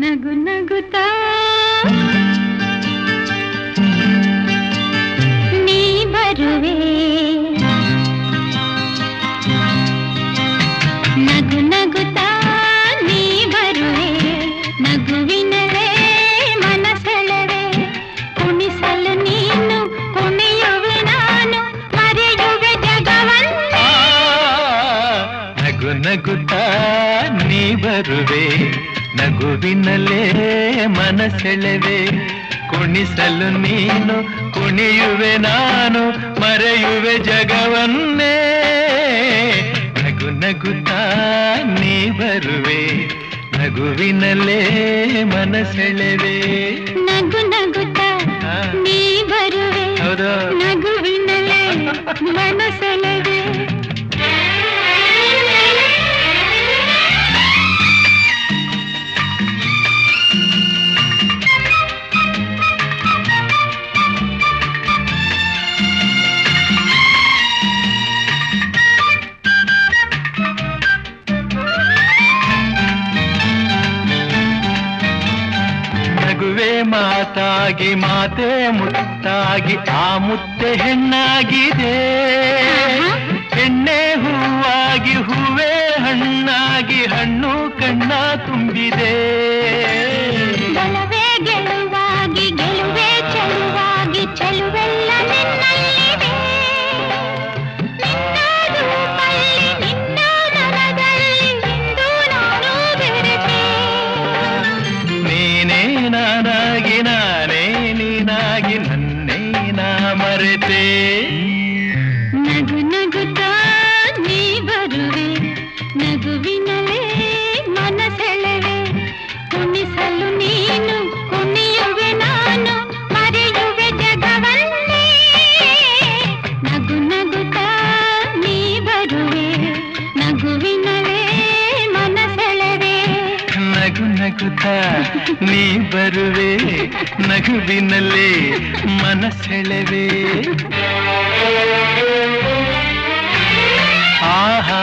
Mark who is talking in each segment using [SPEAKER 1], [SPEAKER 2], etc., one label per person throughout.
[SPEAKER 1] ನಗು ನಗುತ್ತಾ ನೀ ಬರುವೆ ನಗು ನಗುತ್ತಾ ನೀ ಬರುವೆ ನಗುವಿನಲೇ ಮನಸೆಳೆವೆ ಕುಣಿಸಲು ನೀನು ಕುಣಿಯುವೆ ನಾನು ಮರೆಯುವೆ ಜಗವನ್ನೇ
[SPEAKER 2] ನಗು ನಗುತ್ತಾ ನೀ ಬರುವೆ ನಗುವಿನಲ್ಲೇ ಮನಸೆಳೆವೆ. ಕುಣಿಸಲು ನೀನು ಕುಣಿಯುವೆ ನಾನು ಮರೆಯುವೆ ಜಗವನ್ನೇ. ನಗು ನಗುತ್ತಾ ನೀ ಬರುವೆ. ನಗುವಿನಲ್ಲೇ ಮನಸೆಳೆವೆ. ಮಾತಾಗಿ ಮಾತೆ ಮುತ್ತಾಗಿ ಆ ಮುತ್ತೆ ಹೆಣ್ಣಾಗಿದೆ. ಹೆಣ್ಣೆ ಹೂವಾಗಿ ಹೂವೆ ಹಣ್ಣಾಗಿ ಹಣ್ಣು ಕಣ್ಣ ತುಂಬಿದೆ.
[SPEAKER 1] ಗೆಲುವಾಗಿ ಗೆಲುವೆ ಚೆಲುವಾಗಿ ಚೆಲುವೆಲ್ಲ ನೀನೇ
[SPEAKER 2] ನಾನಾಗಿ ನಾನೇ ನೀನಾಗಿ ನನ್ನೇ ನಾ ಮರೆತೆ
[SPEAKER 1] ನಗು ನಗುತ್ತಾ ನೀ ಬರುವೆ ನಗುವಿನಲೇ ಮನಸೆಳೆವೆ ಕುಣಿಸಲು ನೀನು ಕುಣಿಯುವೆ ನಾನು ಮರೆಯುವೆ ಜಗವನ್ನೇ ನಗು ನಗುತ್ತಾ ನೀ ಬರುವೆ ನಗುವಿನಲೇ
[SPEAKER 2] ನಗುತ್ತಾ ನೀ ಬರುವೆ ನಗುವಿನಲ್ಲೇ ಮನಸೆಳೆವೆ ಆಹಾ ಆಹಾ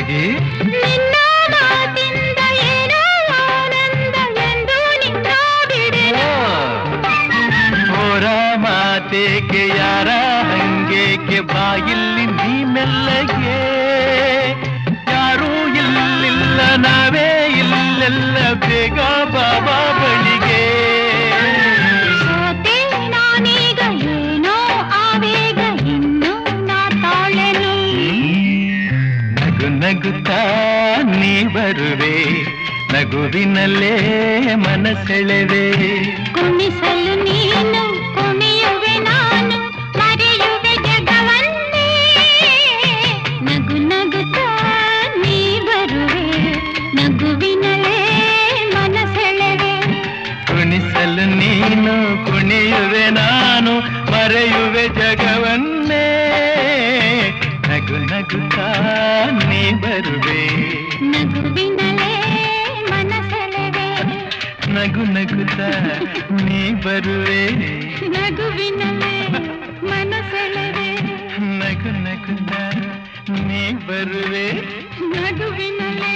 [SPEAKER 2] ನಿಜವಾಗಿ
[SPEAKER 1] ನಿನ್ನ ಮಾತಿಂದ ಏನೋ ಆನಂದ ಎಂದು ನಿನ್ನ ಬಿಡೆನು
[SPEAKER 2] ಹೋರ ಮಾತೇಕೆ ಯಾರ ಹಂಗೇಕೆ ಬಾಯಿಲ್ಲಿ ನೀ ಮೆಲ್ಲಗೆ ಯಾರೂ ಇಲ್ಲಿಲ್ಲ ನಾವೇ ನಗುತ್ತಾ ನೀ ಬರುವೆ ನಗುವಿನಲ್ಲೇ ಮನಸೆಳೆವೆ.
[SPEAKER 1] ಕುಣಿಸಲು ನೀನು ಕುಣಿಯುವೆ ನಾನು ಮರೆಯುವೆ ಜಗವನ್ನೇ. ನಗು ನಗುತ್ತಾ ನೀ ಬರುವೆ ನಗುವಿನಲೇ ಮನಸೆಳೆವೆ.
[SPEAKER 2] ಕುಣಿಸಲು ನೀನು ಕುಣಿಯುವೆ ನಾನು ಮರೆಯುವೆ ಜಗವನ್ನೇ. ನಗು ನಗುತ್ತಾ ಬರುವೆ
[SPEAKER 1] ನಗುವಿನಲೇ ಮನಸೆಳೆವೆ
[SPEAKER 2] ನಗು ನಗುತ್ತಾ ನೀ ಬರುವೆ
[SPEAKER 1] ನಗುವಿನಲೇ ಮನಸೆಳೆವೆ
[SPEAKER 2] ನಗು ನಗುತ್ತಾ ನೀ ಬರುವೆ
[SPEAKER 1] ನಗುವಿನಲೇ